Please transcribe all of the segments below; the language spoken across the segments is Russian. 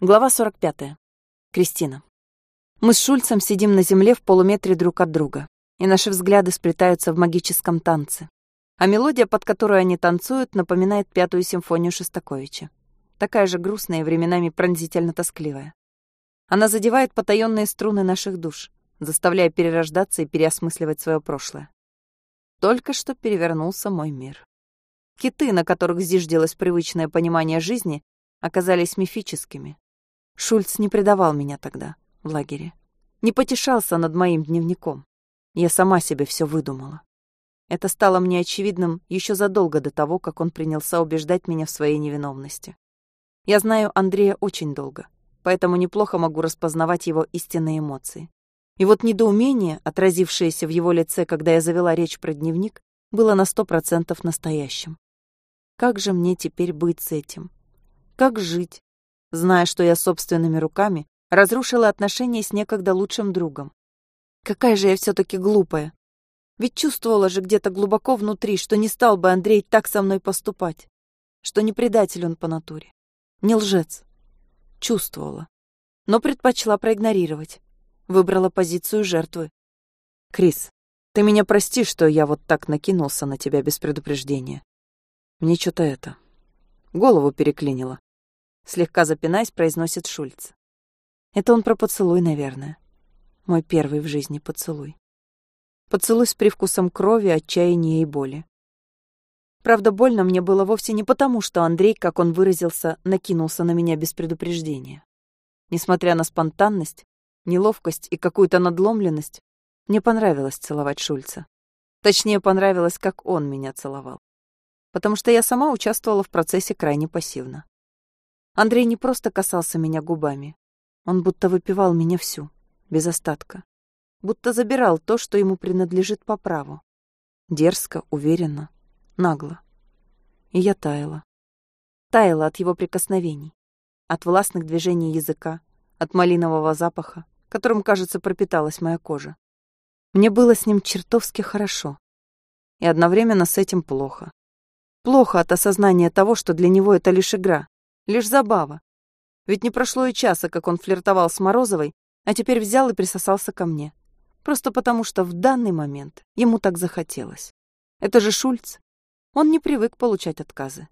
Глава 45. Кристина. Мы с Шульцем сидим на земле в полуметре друг от друга, и наши взгляды сплетаются в магическом танце. А мелодия, под которую они танцуют, напоминает пятую симфонию Шостаковича. Такая же грустная и временами пронзительно тоскливая. Она задевает потаённые струны наших душ, заставляя перерождаться и переосмысливать свое прошлое. Только что перевернулся мой мир. Киты, на которых зиждилось привычное понимание жизни, оказались мифическими, Шульц не предавал меня тогда, в лагере. Не потешался над моим дневником. Я сама себе все выдумала. Это стало мне очевидным еще задолго до того, как он принялся убеждать меня в своей невиновности. Я знаю Андрея очень долго, поэтому неплохо могу распознавать его истинные эмоции. И вот недоумение, отразившееся в его лице, когда я завела речь про дневник, было на сто процентов настоящим. Как же мне теперь быть с этим? Как жить, зная, что я собственными руками разрушила отношения с некогда лучшим другом. Какая же я все-таки глупая. Ведь чувствовала же где-то глубоко внутри, что не стал бы Андрей так со мной поступать, что не предатель он по натуре, не лжец. Чувствовала, но предпочла проигнорировать. Выбрала позицию жертвы. Крис, ты меня прости, что я вот так накинулся на тебя без предупреждения. Мне что-то это... Голову переклинило слегка запинаясь, произносит Шульц. Это он про поцелуй, наверное. Мой первый в жизни поцелуй. Поцелуй с привкусом крови, отчаяния и боли. Правда, больно мне было вовсе не потому, что Андрей, как он выразился, накинулся на меня без предупреждения. Несмотря на спонтанность, неловкость и какую-то надломленность, мне понравилось целовать Шульца. Точнее, понравилось, как он меня целовал. Потому что я сама участвовала в процессе крайне пассивно. Андрей не просто касался меня губами. Он будто выпивал меня всю, без остатка. Будто забирал то, что ему принадлежит по праву. Дерзко, уверенно, нагло. И я таяла. Таяла от его прикосновений, от властных движений языка, от малинового запаха, которым, кажется, пропиталась моя кожа. Мне было с ним чертовски хорошо. И одновременно с этим плохо. Плохо от осознания того, что для него это лишь игра, Лишь забава. Ведь не прошло и часа, как он флиртовал с Морозовой, а теперь взял и присосался ко мне. Просто потому, что в данный момент ему так захотелось. Это же Шульц. Он не привык получать отказы.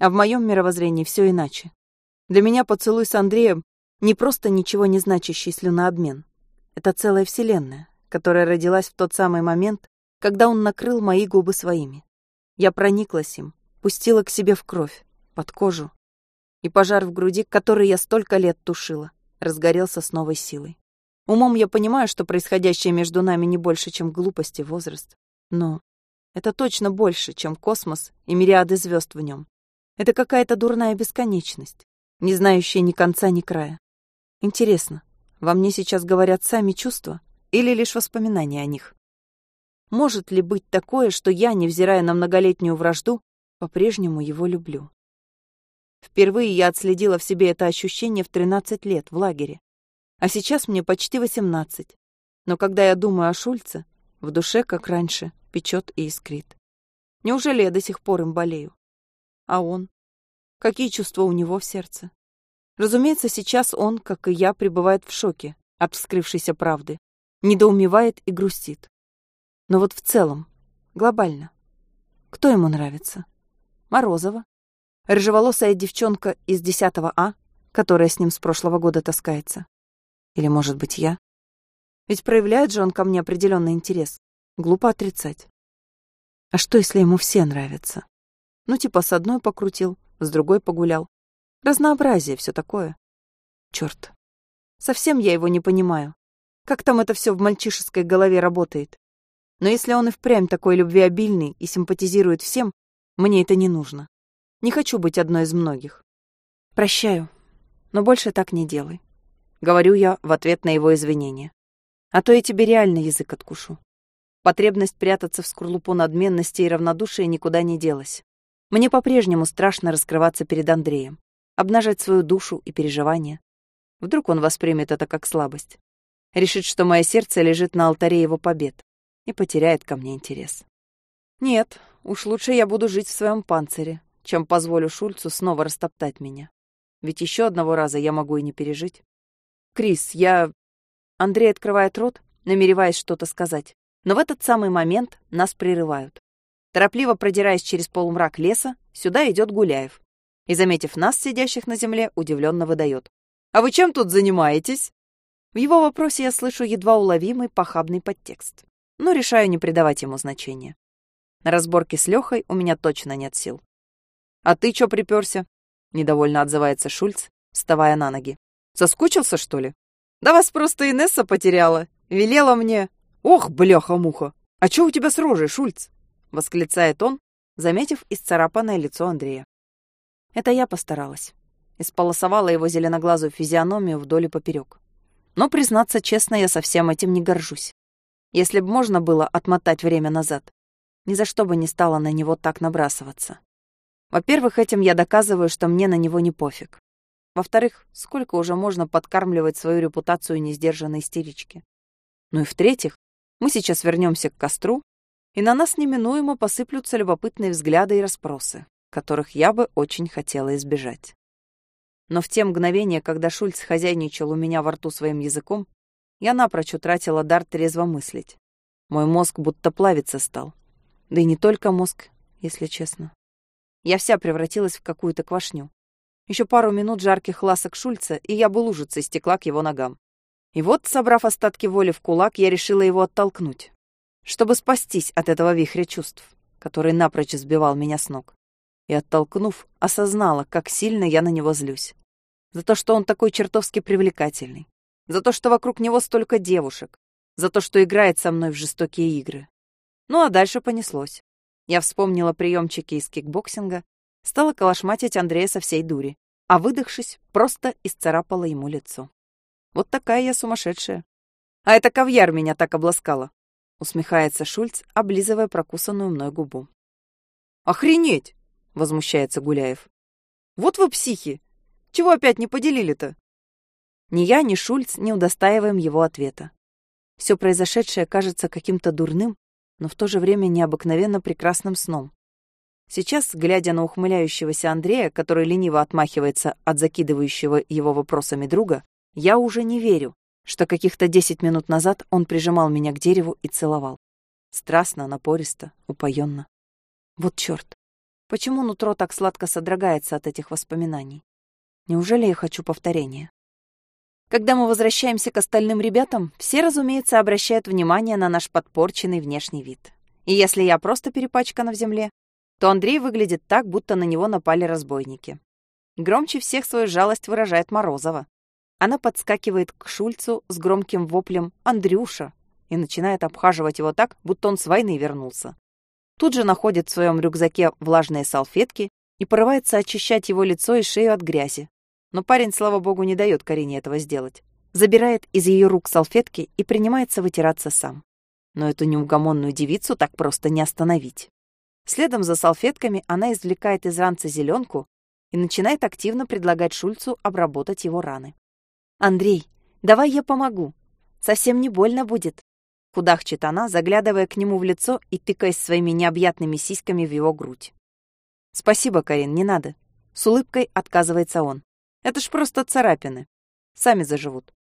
А в моем мировоззрении все иначе. Для меня поцелуй с Андреем не просто ничего не значащий слюнообмен. Это целая вселенная, которая родилась в тот самый момент, когда он накрыл мои губы своими. Я прониклась им, пустила к себе в кровь, под кожу, и пожар в груди, который я столько лет тушила, разгорелся с новой силой. Умом я понимаю, что происходящее между нами не больше, чем глупость и возраст. Но это точно больше, чем космос и мириады звезд в нем. Это какая-то дурная бесконечность, не знающая ни конца, ни края. Интересно, во мне сейчас говорят сами чувства или лишь воспоминания о них? Может ли быть такое, что я, невзирая на многолетнюю вражду, по-прежнему его люблю? Впервые я отследила в себе это ощущение в 13 лет в лагере. А сейчас мне почти 18. Но когда я думаю о Шульце, в душе, как раньше, печет и искрит. Неужели я до сих пор им болею? А он? Какие чувства у него в сердце? Разумеется, сейчас он, как и я, пребывает в шоке от вскрывшейся правды, недоумевает и грустит. Но вот в целом, глобально, кто ему нравится? Морозова, Рыжеволосая девчонка из 10 А, которая с ним с прошлого года таскается. Или, может быть, я? Ведь проявляет же он ко мне определенный интерес. Глупо отрицать. А что, если ему все нравятся? Ну, типа, с одной покрутил, с другой погулял. Разнообразие, все такое. Черт. Совсем я его не понимаю. Как там это все в мальчишеской голове работает? Но если он и впрямь такой любвеобильный и симпатизирует всем, мне это не нужно. Не хочу быть одной из многих. Прощаю, но больше так не делай. Говорю я в ответ на его извинения. А то я тебе реально язык откушу. Потребность прятаться в скорлупу надменности и равнодушия никуда не делась. Мне по-прежнему страшно раскрываться перед Андреем, обнажать свою душу и переживания. Вдруг он воспримет это как слабость. Решит, что мое сердце лежит на алтаре его побед и потеряет ко мне интерес. Нет, уж лучше я буду жить в своем панцире, чем позволю Шульцу снова растоптать меня. Ведь еще одного раза я могу и не пережить. Крис, я... Андрей открывает рот, намереваясь что-то сказать. Но в этот самый момент нас прерывают. Торопливо продираясь через полумрак леса, сюда идет Гуляев. И, заметив нас, сидящих на земле, удивленно выдает. «А вы чем тут занимаетесь?» В его вопросе я слышу едва уловимый похабный подтекст, но решаю не придавать ему значения. На разборке с Лехой у меня точно нет сил. «А ты чё приперся?» — недовольно отзывается Шульц, вставая на ноги. «Соскучился, что ли?» «Да вас просто Инесса потеряла. Велела мне...» «Ох, бляха-муха! А чё у тебя с рожей, Шульц?» — восклицает он, заметив исцарапанное лицо Андрея. Это я постаралась. Исполосовала его зеленоглазую физиономию вдоль и поперек. Но, признаться честно, я совсем этим не горжусь. Если бы можно было отмотать время назад, ни за что бы не стала на него так набрасываться. Во-первых, этим я доказываю, что мне на него не пофиг. Во-вторых, сколько уже можно подкармливать свою репутацию несдержанной истерички. Ну и в-третьих, мы сейчас вернемся к костру, и на нас неминуемо посыплются любопытные взгляды и расспросы, которых я бы очень хотела избежать. Но в те мгновения, когда Шульц хозяйничал у меня во рту своим языком, я напрочь утратила дар трезво мыслить. Мой мозг будто плавиться стал. Да и не только мозг, если честно. Я вся превратилась в какую-то квашню. Еще пару минут жарких ласок Шульца, и я бы лужицей стекла к его ногам. И вот, собрав остатки воли в кулак, я решила его оттолкнуть, чтобы спастись от этого вихря чувств, который напрочь сбивал меня с ног и, оттолкнув, осознала, как сильно я на него злюсь. За то, что он такой чертовски привлекательный. За то, что вокруг него столько девушек. За то, что играет со мной в жестокие игры. Ну а дальше понеслось. Я вспомнила приемчики из кикбоксинга, стала колошматить Андрея со всей дури, а выдохшись, просто исцарапала ему лицо. Вот такая я сумасшедшая. А это ковьяр меня так обласкала, усмехается Шульц, облизывая прокусанную мной губу. Охренеть! — возмущается Гуляев. «Вот вы психи! Чего опять не поделили-то?» Ни я, ни Шульц не удостаиваем его ответа. Все произошедшее кажется каким-то дурным, но в то же время необыкновенно прекрасным сном. Сейчас, глядя на ухмыляющегося Андрея, который лениво отмахивается от закидывающего его вопросами друга, я уже не верю, что каких-то десять минут назад он прижимал меня к дереву и целовал. Страстно, напористо, упоенно. Вот черт. Почему нутро так сладко содрогается от этих воспоминаний? Неужели я хочу повторения? Когда мы возвращаемся к остальным ребятам, все, разумеется, обращают внимание на наш подпорченный внешний вид. И если я просто перепачкана в земле, то Андрей выглядит так, будто на него напали разбойники. Громче всех свою жалость выражает Морозова. Она подскакивает к Шульцу с громким воплем «Андрюша!» и начинает обхаживать его так, будто он с войны вернулся. Тут же находит в своем рюкзаке влажные салфетки и порывается очищать его лицо и шею от грязи. Но парень, слава богу, не дает Карине этого сделать. Забирает из ее рук салфетки и принимается вытираться сам. Но эту неугомонную девицу так просто не остановить. Следом за салфетками она извлекает из ранца зеленку и начинает активно предлагать Шульцу обработать его раны. «Андрей, давай я помогу. Совсем не больно будет», Кудахчет она, заглядывая к нему в лицо и тыкаясь своими необъятными сиськами в его грудь. «Спасибо, Карин, не надо». С улыбкой отказывается он. «Это ж просто царапины. Сами заживут».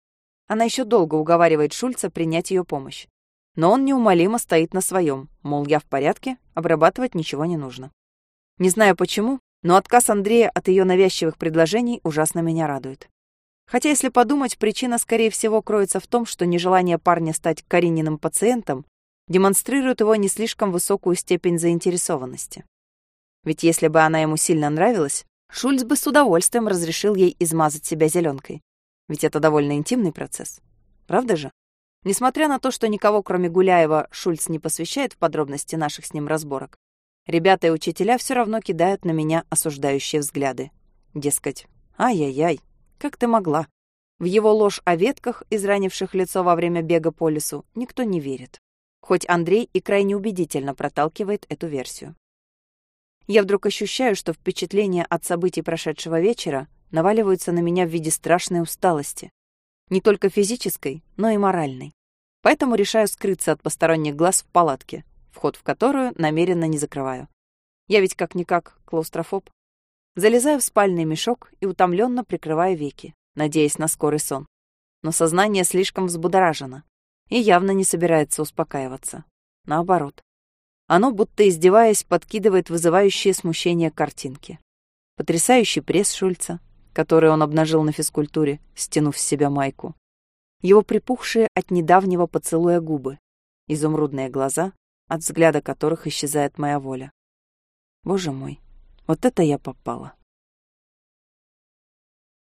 Она еще долго уговаривает Шульца принять ее помощь. Но он неумолимо стоит на своем, мол, я в порядке, обрабатывать ничего не нужно. Не знаю почему, но отказ Андрея от ее навязчивых предложений ужасно меня радует. Хотя, если подумать, причина, скорее всего, кроется в том, что нежелание парня стать Карининым пациентом демонстрирует его не слишком высокую степень заинтересованности. Ведь если бы она ему сильно нравилась, Шульц бы с удовольствием разрешил ей измазать себя зеленкой. Ведь это довольно интимный процесс. Правда же? Несмотря на то, что никого, кроме Гуляева, Шульц не посвящает в подробности наших с ним разборок, ребята и учителя все равно кидают на меня осуждающие взгляды. Дескать, ай-яй-яй, как ты могла? В его ложь о ветках, изранивших лицо во время бега по лесу, никто не верит. Хоть Андрей и крайне убедительно проталкивает эту версию. Я вдруг ощущаю, что впечатления от событий прошедшего вечера наваливаются на меня в виде страшной усталости. Не только физической, но и моральной. Поэтому решаю скрыться от посторонних глаз в палатке, вход в которую намеренно не закрываю. Я ведь как-никак клаустрофоб. Залезаю в спальный мешок и утомленно прикрываю веки, надеясь на скорый сон. Но сознание слишком взбудоражено и явно не собирается успокаиваться. Наоборот. Оно, будто издеваясь, подкидывает вызывающие смущение картинки. Потрясающий пресс Шульца, который он обнажил на физкультуре, стянув с себя майку. Его припухшие от недавнего поцелуя губы, изумрудные глаза, от взгляда которых исчезает моя воля. Боже мой, вот это я попала.